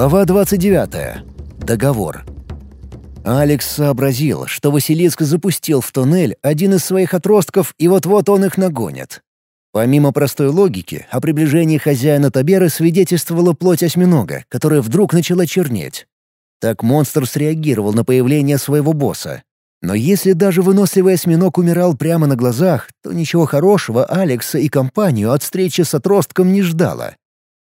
Глава 29. Договор. Алекс сообразил, что Василиск запустил в туннель один из своих отростков, и вот-вот он их нагонит. Помимо простой логики, о приближении хозяина Таберы свидетельствовала плоть осьминога, которая вдруг начала чернеть. Так монстр среагировал на появление своего босса. Но если даже выносливый осьминог умирал прямо на глазах, то ничего хорошего Алекса и компанию от встречи с отростком не ждало.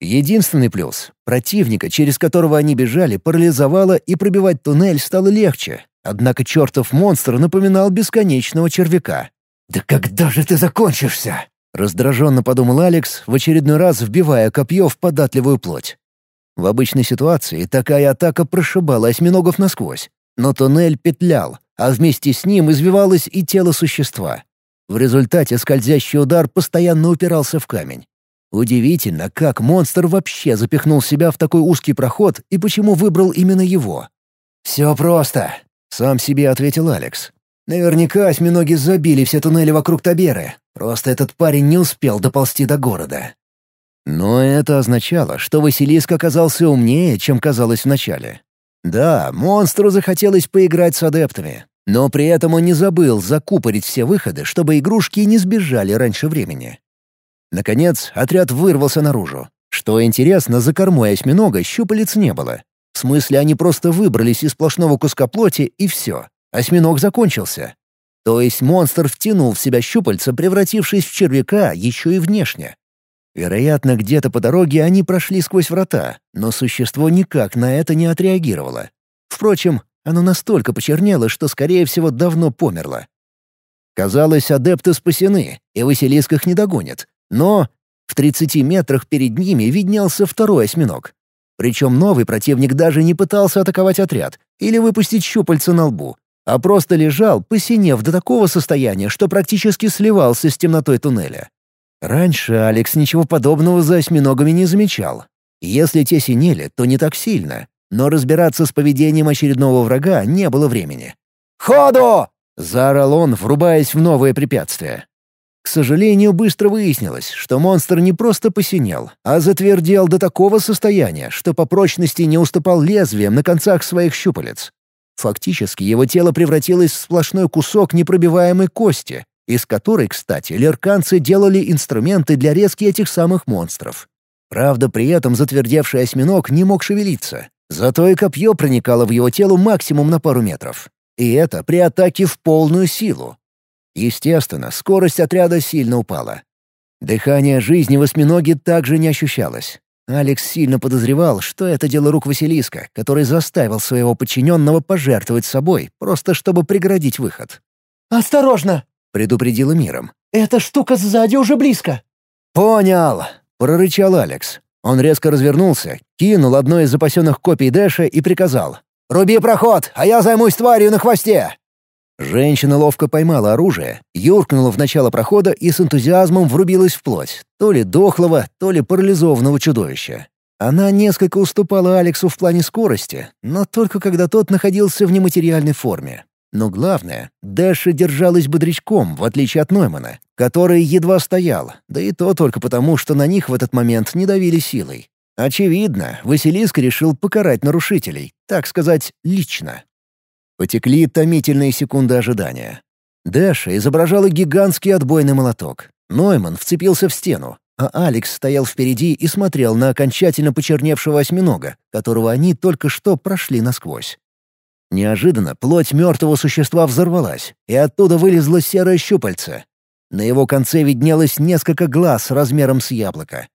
Единственный плюс — противника, через которого они бежали, парализовало и пробивать туннель стало легче. Однако чертов монстр напоминал бесконечного червяка. «Да когда же ты закончишься?» — раздраженно подумал Алекс, в очередной раз вбивая копье в податливую плоть. В обычной ситуации такая атака прошибала осьминогов насквозь, но туннель петлял, а вместе с ним извивалось и тело существа. В результате скользящий удар постоянно упирался в камень. Удивительно, как монстр вообще запихнул себя в такой узкий проход и почему выбрал именно его. «Все просто», — сам себе ответил Алекс. «Наверняка осьминоги забили все туннели вокруг Таберы. Просто этот парень не успел доползти до города». Но это означало, что Василиск оказался умнее, чем казалось вначале. Да, монстру захотелось поиграть с адептами, но при этом он не забыл закупорить все выходы, чтобы игрушки не сбежали раньше времени. Наконец, отряд вырвался наружу. Что интересно, за кормой осьминога щупалец не было. В смысле, они просто выбрались из сплошного куска плоти, и все. Осьминог закончился. То есть монстр втянул в себя щупальца, превратившись в червяка еще и внешне. Вероятно, где-то по дороге они прошли сквозь врата, но существо никак на это не отреагировало. Впрочем, оно настолько почернело, что, скорее всего, давно померло. Казалось, адепты спасены, и Василиск их не догонит. Но в 30 метрах перед ними виднелся второй осьминог. Причем новый противник даже не пытался атаковать отряд или выпустить щупальца на лбу, а просто лежал, посинев до такого состояния, что практически сливался с темнотой туннеля. Раньше Алекс ничего подобного за осьминогами не замечал. Если те синели, то не так сильно, но разбираться с поведением очередного врага не было времени. «Ходу!» — заорал он, врубаясь в новое препятствие. К сожалению, быстро выяснилось, что монстр не просто посинел, а затвердел до такого состояния, что по прочности не уступал лезвиям на концах своих щупалец. Фактически его тело превратилось в сплошной кусок непробиваемой кости, из которой, кстати, лерканцы делали инструменты для резки этих самых монстров. Правда, при этом затвердевший осьминог не мог шевелиться, зато и копье проникало в его тело максимум на пару метров. И это при атаке в полную силу, Естественно, скорость отряда сильно упала. Дыхание жизни в осьминоге также не ощущалось. Алекс сильно подозревал, что это дело рук Василиска, который заставил своего подчиненного пожертвовать собой, просто чтобы преградить выход. «Осторожно!» — предупредила миром. «Эта штука сзади уже близко!» «Понял!» — прорычал Алекс. Он резко развернулся, кинул одно из запасенных копий Дэша и приказал. «Руби проход, а я займусь тварью на хвосте!» Женщина ловко поймала оружие, юркнула в начало прохода и с энтузиазмом врубилась в плоть, то ли дохлого, то ли парализованного чудовища. Она несколько уступала Алексу в плане скорости, но только когда тот находился в нематериальной форме. Но главное, Дэша держалась бодрячком, в отличие от Ноймана, который едва стоял, да и то только потому, что на них в этот момент не давили силой. Очевидно, Василиск решил покарать нарушителей, так сказать, лично. Потекли томительные секунды ожидания. Дэша изображала гигантский отбойный молоток. Нойман вцепился в стену, а Алекс стоял впереди и смотрел на окончательно почерневшего осьминога, которого они только что прошли насквозь. Неожиданно плоть мертвого существа взорвалась, и оттуда вылезло серое щупальце. На его конце виднелось несколько глаз размером с яблоко.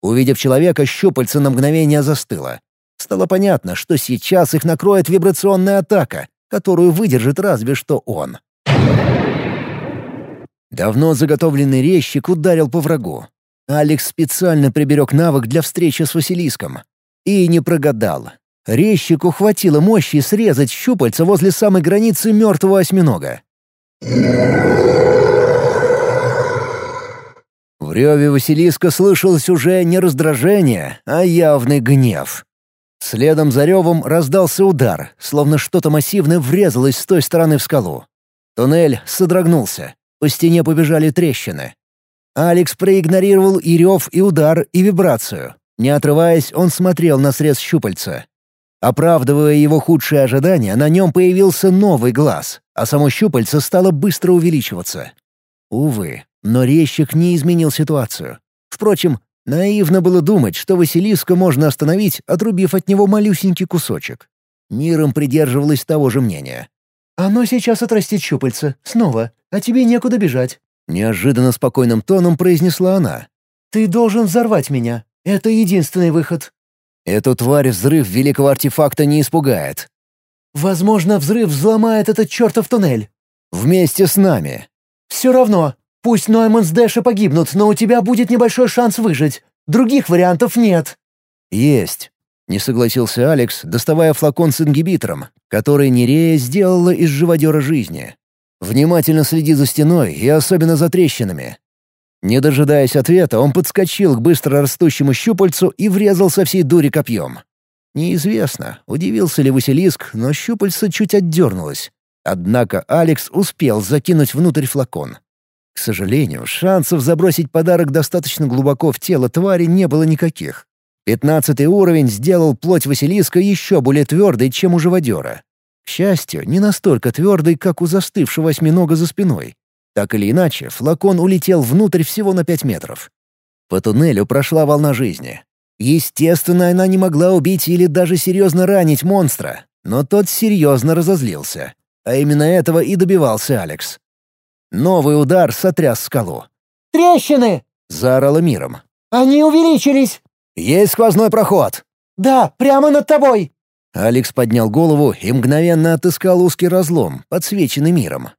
Увидев человека, щупальце на мгновение застыло. Стало понятно, что сейчас их накроет вибрационная атака, которую выдержит разве что он. Давно заготовленный резчик ударил по врагу. Алекс специально приберег навык для встречи с Василиском. И не прогадал. Резчику хватило мощи срезать щупальца возле самой границы мертвого осьминога. В реве Василиска слышалось уже не раздражение, а явный гнев. Следом за ревом раздался удар, словно что-то массивное врезалось с той стороны в скалу. Туннель содрогнулся. По стене побежали трещины. Алекс проигнорировал и рев, и удар, и вибрацию. Не отрываясь, он смотрел на срез щупальца. Оправдывая его худшие ожидания, на нем появился новый глаз, а само щупальце стало быстро увеличиваться. Увы, но резчик не изменил ситуацию. Впрочем, наивно было думать, что Василиска можно остановить, отрубив от него малюсенький кусочек. Миром придерживалась того же мнения. «Оно сейчас отрастет щупальца. Снова. А тебе некуда бежать». Неожиданно спокойным тоном произнесла она. «Ты должен взорвать меня. Это единственный выход». Эту тварь взрыв великого артефакта не испугает. «Возможно, взрыв взломает этот чертов туннель». «Вместе с нами». «Все равно. Пусть Нойман с Дэши погибнут, но у тебя будет небольшой шанс выжить. Других вариантов нет». «Есть. Не согласился Алекс, доставая флакон с ингибитором, который Нерея сделала из живодера жизни. Внимательно следи за стеной и особенно за трещинами. Не дожидаясь ответа, он подскочил к быстро растущему щупальцу и врезал со всей дури копьем. Неизвестно, удивился ли Василиск, но щупальце чуть отдернулось. Однако Алекс успел закинуть внутрь флакон. К сожалению, шансов забросить подарок достаточно глубоко в тело твари не было никаких. Пятнадцатый уровень сделал плоть Василиска еще более твердой, чем у живодера. К счастью, не настолько твердой, как у застывшего осьминога за спиной. Так или иначе, флакон улетел внутрь всего на пять метров. По туннелю прошла волна жизни. Естественно, она не могла убить или даже серьезно ранить монстра, но тот серьезно разозлился. А именно этого и добивался Алекс. Новый удар сотряс скалу. «Трещины!» — заорала миром. «Они увеличились!» «Есть сквозной проход!» «Да, прямо над тобой!» Алекс поднял голову и мгновенно отыскал узкий разлом, подсвеченный миром.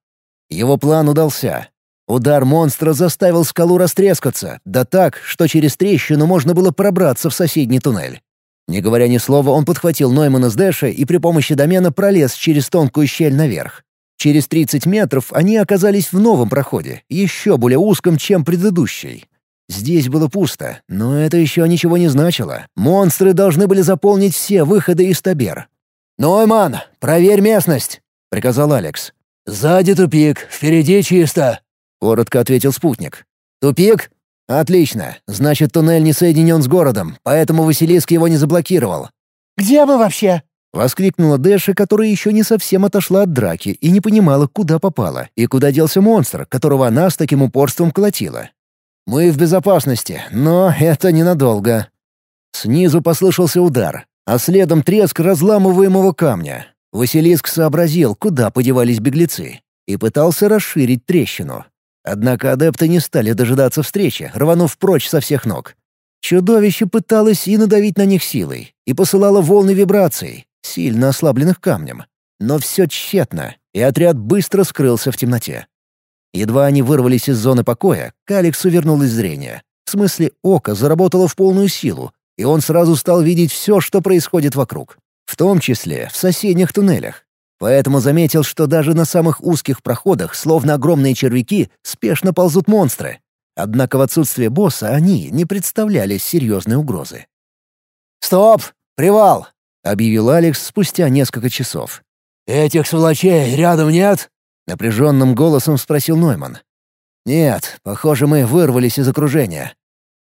Его план удался. Удар монстра заставил скалу растрескаться, да так, что через трещину можно было пробраться в соседний туннель. Не говоря ни слова, он подхватил Ноймана с Дэша и при помощи домена пролез через тонкую щель наверх. Через 30 метров они оказались в новом проходе, еще более узком, чем предыдущий. Здесь было пусто, но это еще ничего не значило. Монстры должны были заполнить все выходы из Табер. «Нойман, проверь местность!» — приказал Алекс. «Сзади тупик, впереди чисто», — коротко ответил спутник. «Тупик? Отлично. Значит, туннель не соединен с городом, поэтому Василиск его не заблокировал». «Где мы вообще?» — воскликнула Дэша, которая еще не совсем отошла от драки и не понимала, куда попала и куда делся монстр, которого она с таким упорством колотила. Мы в безопасности, но это ненадолго. Снизу послышался удар, а следом треск разламываемого камня. Василиск сообразил, куда подевались беглецы, и пытался расширить трещину. Однако адепты не стали дожидаться встречи, рванув прочь со всех ног. Чудовище пыталось и надавить на них силой, и посылало волны вибраций, сильно ослабленных камнем. Но все тщетно, и отряд быстро скрылся в темноте. Едва они вырвались из зоны покоя, к Алексу вернулось зрение. В смысле, око заработало в полную силу, и он сразу стал видеть все, что происходит вокруг. В том числе в соседних туннелях. Поэтому заметил, что даже на самых узких проходах, словно огромные червяки, спешно ползут монстры. Однако в отсутствие босса они не представляли серьезной угрозы. «Стоп! Привал!» — объявил Алекс спустя несколько часов. «Этих сволочей рядом нет?» Напряженным голосом спросил Нойман. «Нет, похоже, мы вырвались из окружения».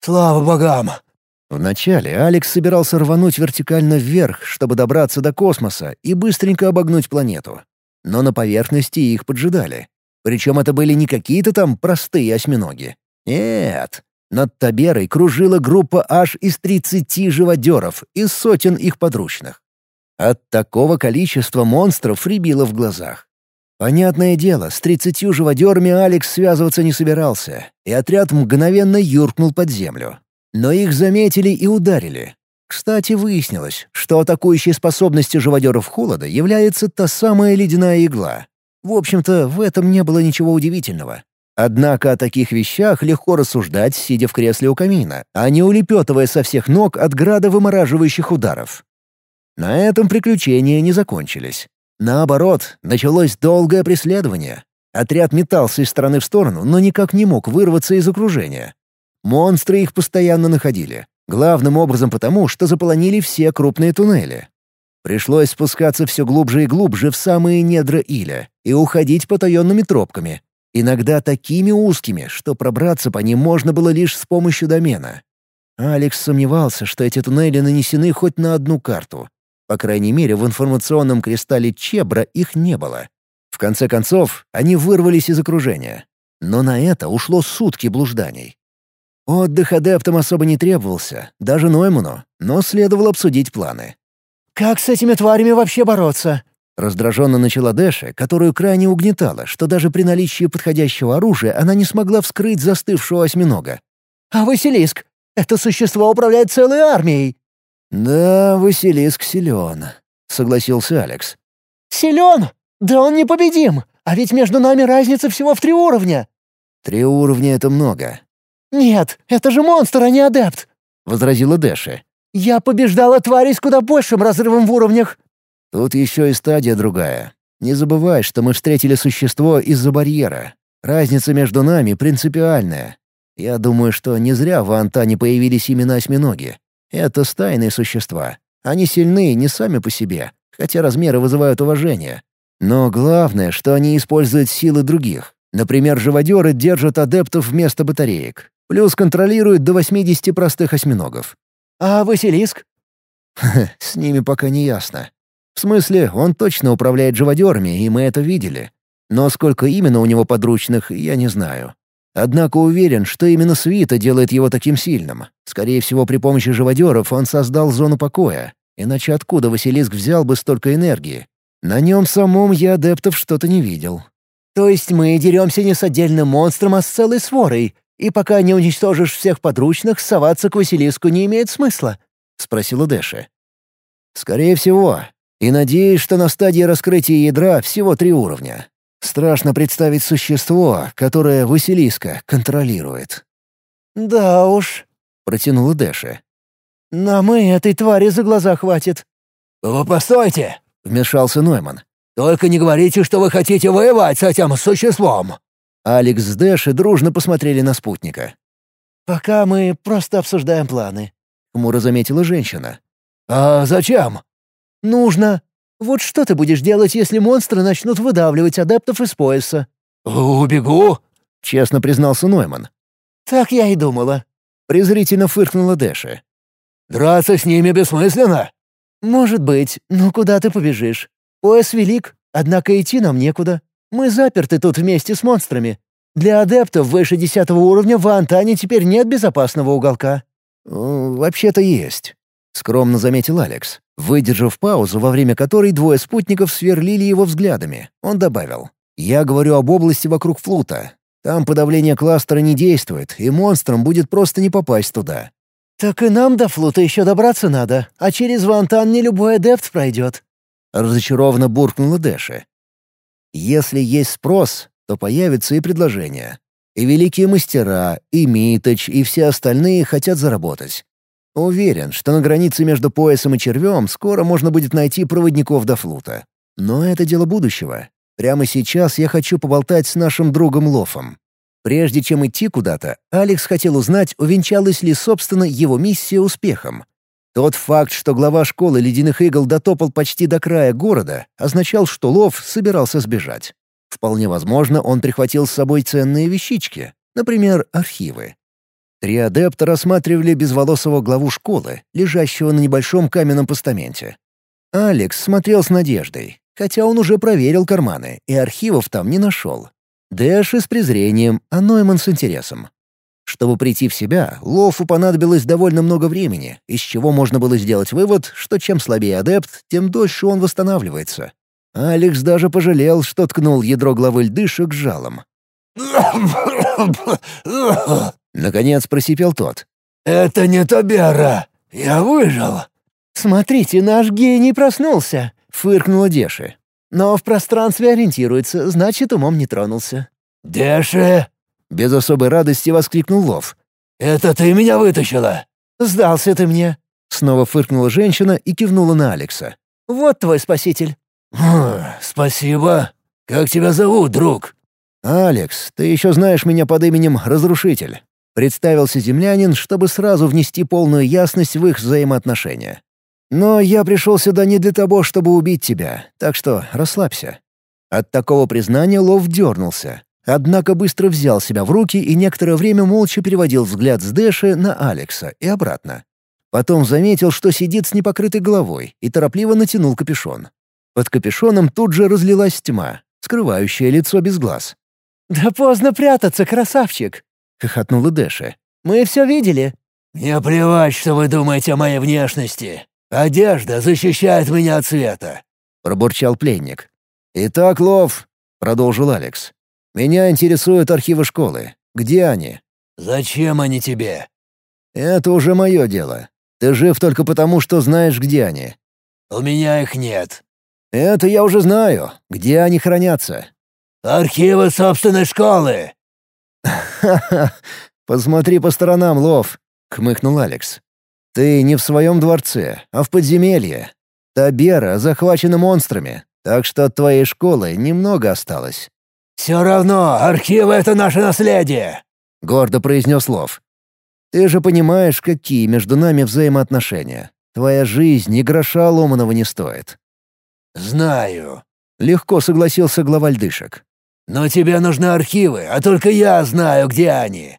«Слава богам!» Вначале Алекс собирался рвануть вертикально вверх, чтобы добраться до космоса и быстренько обогнуть планету. Но на поверхности их поджидали. Причем это были не какие-то там простые осьминоги. Нет, над Таберой кружила группа аж из 30 живодеров и сотен их подручных. От такого количества монстров рябило в глазах. Понятное дело, с тридцатью живодерами Алекс связываться не собирался, и отряд мгновенно юркнул под землю. Но их заметили и ударили. Кстати, выяснилось, что атакующей способностью живодеров холода является та самая ледяная игла. В общем-то, в этом не было ничего удивительного. Однако о таких вещах легко рассуждать, сидя в кресле у камина, а не улепетывая со всех ног от града вымораживающих ударов. На этом приключения не закончились. Наоборот, началось долгое преследование. Отряд метался из стороны в сторону, но никак не мог вырваться из окружения. Монстры их постоянно находили. Главным образом потому, что заполонили все крупные туннели. Пришлось спускаться все глубже и глубже в самые недра Иля и уходить потаенными тропками, иногда такими узкими, что пробраться по ним можно было лишь с помощью домена. Алекс сомневался, что эти туннели нанесены хоть на одну карту. По крайней мере, в информационном кристалле Чебра их не было. В конце концов, они вырвались из окружения. Но на это ушло сутки блужданий. Отдых адептам особо не требовался, даже Нойману, но следовало обсудить планы. «Как с этими тварями вообще бороться?» Раздраженно начала Дэша, которую крайне угнетала, что даже при наличии подходящего оружия она не смогла вскрыть застывшего осьминога. «А Василиск? Это существо управляет целой армией!» «Да, Василиск силен», — согласился Алекс. «Силен? Да он непобедим! А ведь между нами разница всего в три уровня!» «Три уровня — это много». «Нет, это же монстр, а не адепт!» — возразила Дэша. «Я побеждала тварей с куда большим разрывом в уровнях!» Тут еще и стадия другая. Не забывай, что мы встретили существо из-за барьера. Разница между нами принципиальная. Я думаю, что не зря в Антане появились именно осьминоги. Это стайные существа. Они сильны не сами по себе, хотя размеры вызывают уважение. Но главное, что они используют силы других. Например, живодеры держат адептов вместо батареек. Плюс контролируют до 80 простых осьминогов. «А Василиск?» «С ними пока не ясно. В смысле, он точно управляет живодерами, и мы это видели. Но сколько именно у него подручных, я не знаю. Однако уверен, что именно свита делает его таким сильным. Скорее всего, при помощи живодеров он создал зону покоя. Иначе откуда Василиск взял бы столько энергии? На нем самом я адептов что-то не видел. То есть мы деремся не с отдельным монстром, а с целой сворой, и пока не уничтожишь всех подручных, соваться к Василиску не имеет смысла? — спросила Дэша. «Скорее всего. И надеюсь, что на стадии раскрытия ядра всего три уровня. Страшно представить существо, которое Василиска контролирует. «Да уж», — протянула Дэша. «Нам и этой твари за глаза хватит». «Вы постойте!» — вмешался Нойман. «Только не говорите, что вы хотите воевать с этим существом!» Алекс с Дэшей дружно посмотрели на спутника. «Пока мы просто обсуждаем планы», — хмуро заметила женщина. «А зачем?» «Нужно. Вот что ты будешь делать, если монстры начнут выдавливать адептов из пояса?» «Убегу», — честно признался Нойман. «Так я и думала». Презрительно фыркнула Дэша. «Драться с ними бессмысленно?» «Может быть, но куда ты побежишь? Пояс велик, однако идти нам некуда. Мы заперты тут вместе с монстрами. Для адептов выше десятого уровня в Антане теперь нет безопасного уголка». «Вообще-то есть», — скромно заметил Алекс. Выдержав паузу, во время которой двое спутников сверлили его взглядами, он добавил. «Я говорю об области вокруг флута. Там подавление кластера не действует, и монстрам будет просто не попасть туда». «Так и нам до флута еще добраться надо, а через Вантан не любой адепт пройдет». Разочарованно буркнула Дэша. «Если есть спрос, то появится и предложение. И великие мастера, и Миточ, и все остальные хотят заработать. Уверен, что на границе между поясом и червем скоро можно будет найти проводников до флута. Но это дело будущего. Прямо сейчас я хочу поболтать с нашим другом Лофом. Прежде чем идти куда-то, Алекс хотел узнать, увенчалась ли, собственно, его миссия успехом. Тот факт, что глава школы ледяных игл дотопал почти до края города, означал, что Лов собирался сбежать. Вполне возможно, он прихватил с собой ценные вещички, например, архивы. Три адепта рассматривали безволосого главу школы, лежащего на небольшом каменном постаменте. Алекс смотрел с надеждой, хотя он уже проверил карманы, и архивов там не нашел. Дэши с презрением, а Нойман с интересом. Чтобы прийти в себя, Лофу понадобилось довольно много времени, из чего можно было сделать вывод, что чем слабее адепт, тем дольше он восстанавливается. Алекс даже пожалел, что ткнул ядро главы льдышек жалом. Наконец просипел тот. «Это не Табера. Я выжил». «Смотрите, наш гений проснулся», — фыркнула Деши. «Но в пространстве ориентируется, значит, умом не тронулся». «Деши!» — без особой радости воскликнул Лов. «Это ты меня вытащила?» «Сдался ты мне». Снова фыркнула женщина и кивнула на Алекса. «Вот твой спаситель». «Хм, «Спасибо. Как тебя зовут, друг?» «Алекс, ты еще знаешь меня под именем Разрушитель. Представился землянин, чтобы сразу внести полную ясность в их взаимоотношения. «Но я пришел сюда не для того, чтобы убить тебя, так что расслабься». От такого признания Лов дернулся. Однако быстро взял себя в руки и некоторое время молча переводил взгляд с Дэши на Алекса и обратно. Потом заметил, что сидит с непокрытой головой, и торопливо натянул капюшон. Под капюшоном тут же разлилась тьма, скрывающая лицо без глаз. «Да поздно прятаться, красавчик!» — хохотнула Дэша. «Мы все видели». «Мне плевать, что вы думаете о моей внешности. Одежда защищает меня от света», — пробурчал пленник. «Итак, Лов», — продолжил Алекс, меня интересуют архивы школы. Где они?» «Зачем они тебе?» «Это уже мое дело. Ты жив только потому, что знаешь, где они». «У меня их нет». «Это я уже знаю. Где они хранятся?» «Архивы собственной школы!» «Ха-ха! Посмотри по сторонам, Лов!» — хмыкнул Алекс. «Ты не в своем дворце, а в подземелье. Табера захвачена монстрами, так что от твоей школы немного осталось. «Все равно, архивы — это наше наследие!» — гордо произнес Лов. «Ты же понимаешь, какие между нами взаимоотношения. Твоя жизнь ни гроша ломаного не стоит». «Знаю», — легко согласился глава льдышек. «Но тебе нужны архивы, а только я знаю, где они».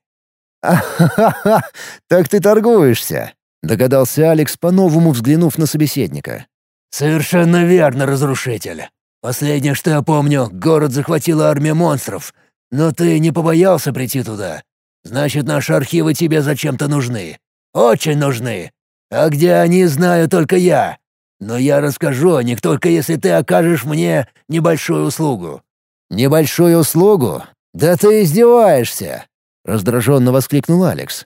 «А-ха-ха! Так ты торгуешься!» — догадался Алекс, по-новому взглянув на собеседника. «Совершенно верно, разрушитель. Последнее, что я помню, город захватила армия монстров. Но ты не побоялся прийти туда. Значит, наши архивы тебе зачем-то нужны. Очень нужны. А где они, знаю только я. Но я расскажу о них только если ты окажешь мне небольшую услугу». «Небольшую услугу? Да ты издеваешься!» — раздраженно воскликнул Алекс.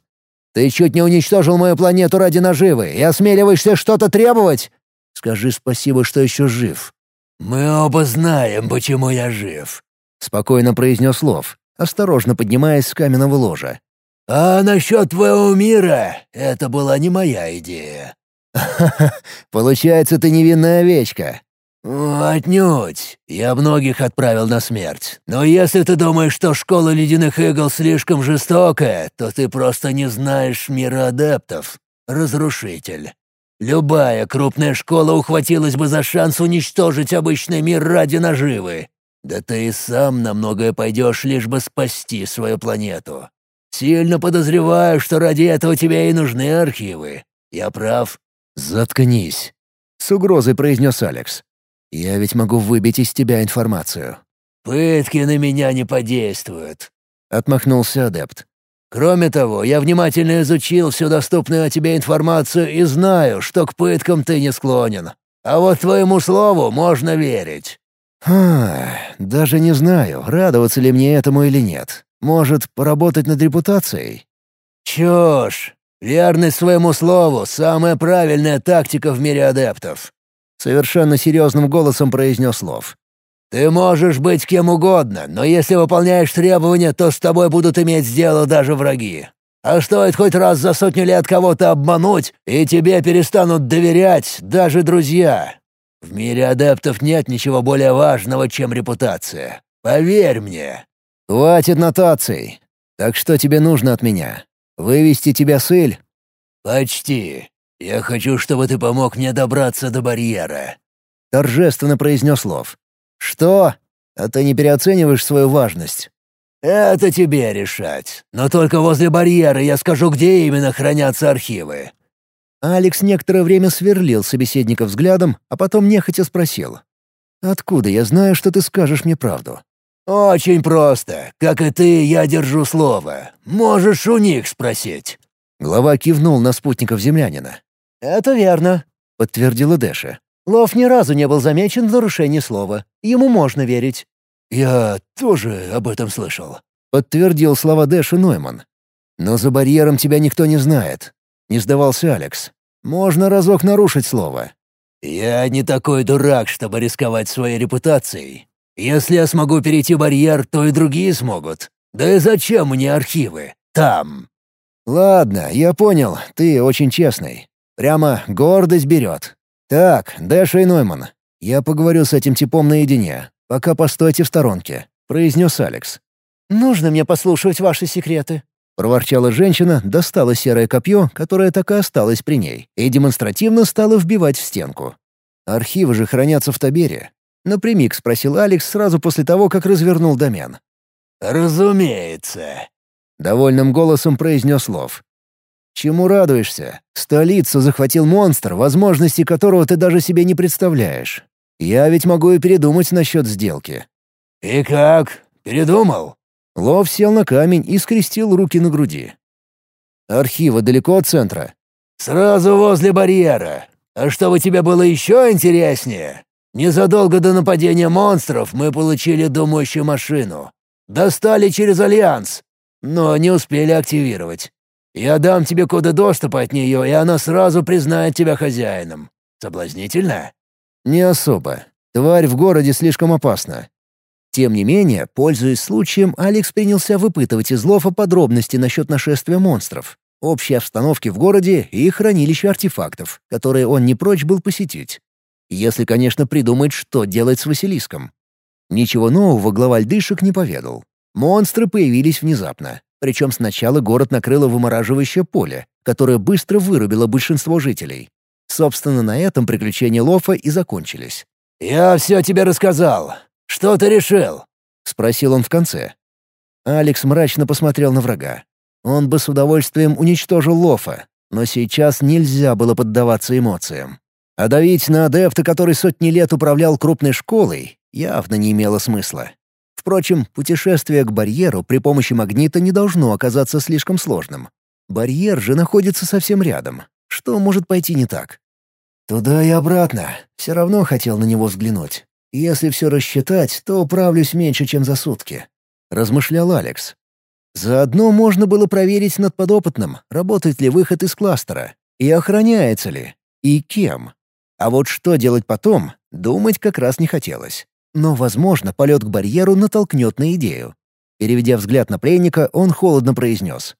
«Ты чуть не уничтожил мою планету ради наживы и осмеливаешься что-то требовать? Скажи спасибо, что еще жив. «Мы оба знаем, почему я жив», — спокойно произнес Лов, осторожно поднимаясь с каменного ложа. «А насчет твоего мира — это была не моя идея». получается, ты невинная овечка». «Отнюдь. Я многих отправил на смерть. Но если ты думаешь, что школа ледяных игл слишком жестокая, то ты просто не знаешь мира адептов. Разрушитель. Любая крупная школа ухватилась бы за шанс уничтожить обычный мир ради наживы. Да ты и сам на многое пойдешь, лишь бы спасти свою планету. Сильно подозреваю, что ради этого тебе и нужны архивы. Я прав?» «Заткнись», — с угрозой произнес Алекс. «Я ведь могу выбить из тебя информацию». «Пытки на меня не подействуют», — отмахнулся адепт. Кроме того, я внимательно изучил всю доступную о тебе информацию и знаю, что к пыткам ты не склонен. А вот твоему слову можно верить». «Ха, даже не знаю, радоваться ли мне этому или нет. Может, поработать над репутацией?» «Чушь! Верность своему слову — самая правильная тактика в мире адептов», — совершенно серьезным голосом произнес Лов. Ты можешь быть кем угодно, но если выполняешь требования, то с тобой будут иметь дело даже враги. А стоит хоть раз за сотню лет кого-то обмануть, и тебе перестанут доверять даже друзья. В мире адептов нет ничего более важного, чем репутация. Поверь мне». «Хватит нотаций. Так что тебе нужно от меня? Вывести тебя с Иль?» «Почти. Я хочу, чтобы ты помог мне добраться до барьера», — торжественно произнес Лов. «Что? А ты не переоцениваешь свою важность?» «Это тебе решать. Но только возле барьера я скажу, где именно хранятся архивы». Алекс некоторое время сверлил собеседника взглядом, а потом нехотя спросил. «Откуда я знаю, что ты скажешь мне правду?» «Очень просто. Как и ты, я держу слово. Можешь у них спросить». Глава кивнул на спутников землянина. «Это верно», — подтвердила Дэша. Лов ни разу не был замечен в нарушении слова. Ему можно верить». «Я тоже об этом слышал», — подтвердил слова Дэша Нойман. «Но за барьером тебя никто не знает», — не сдавался Алекс. «Можно разок нарушить слово». «Я не такой дурак, чтобы рисковать своей репутацией. Если я смогу перейти барьер, то и другие смогут. Да и зачем мне архивы? Там». «Ладно, я понял, ты очень честный. Прямо гордость берет. «Так, Дэша и Нойман, я поговорю с этим типом наедине. Пока постойте в сторонке», — произнес Алекс. «Нужно мне послушать ваши секреты», — проворчала женщина, достала серое копье, которое так и осталось при ней, и демонстративно стала вбивать в стенку. «Архивы же хранятся в Табере», — напрямик спросил Алекс сразу после того, как развернул домен. «Разумеется», — довольным голосом произнес Лов. «Чему радуешься? Столицу захватил монстр, возможности которого ты даже себе не представляешь. Я ведь могу и передумать насчет сделки». «И как? Передумал?» Лов сел на камень и скрестил руки на груди. «Архивы далеко от центра?» «Сразу возле барьера. А чтобы тебе было еще интереснее, незадолго до нападения монстров мы получили думающую машину. Достали через Альянс, но не успели активировать. Я дам тебе коды доступа от нее, и она сразу признает тебя хозяином. Соблазнительно?» «Не особо. Тварь в городе слишком опасна. Тем не менее, пользуясь случаем, Алекс принялся выпытывать из Лофа подробности насчет нашествия монстров, общей обстановки в городе и хранилища артефактов, которые он не прочь был посетить. Если, конечно, придумать, что делать с Василиском. Ничего нового глава льдышек не поведал. Монстры появились внезапно. Причем сначала город накрыло вымораживающее поле, которое быстро вырубило большинство жителей. Собственно, на этом приключения Лофа и закончились. «Я все тебе рассказал. Что ты решил?» — спросил он в конце. Алекс мрачно посмотрел на врага. Он бы с удовольствием уничтожил Лофа, но сейчас нельзя было поддаваться эмоциям. А давить на адепта, который сотни лет управлял крупной школой, явно не имело смысла. Впрочем, путешествие к барьеру при помощи магнита не должно оказаться слишком сложным. Барьер же находится совсем рядом. Что может пойти не так? Туда и обратно. Все равно хотел на него взглянуть. Если все рассчитать, то управлюсь меньше, чем за сутки», — размышлял Алекс. Заодно можно было проверить над подопытным, работает ли выход из кластера, и охраняется ли, и кем. А вот что делать потом, думать как раз не хотелось. Но, возможно, полет к барьеру натолкнет на идею. Переведя взгляд на пленника, он холодно произнес.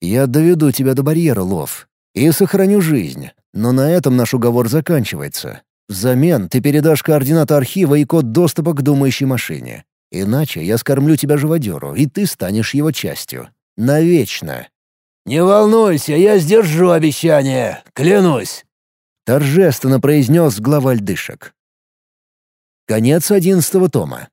«Я доведу тебя до барьера, Лов, и сохраню жизнь, но на этом наш уговор заканчивается. Взамен ты передашь координаты архива и код доступа к думающей машине. Иначе я скормлю тебя живодеру, и ты станешь его частью. Навечно. «Не волнуйся, я сдержу обещание, клянусь!» Торжественно произнес глава льдышек. Конец одиннадцатого тома.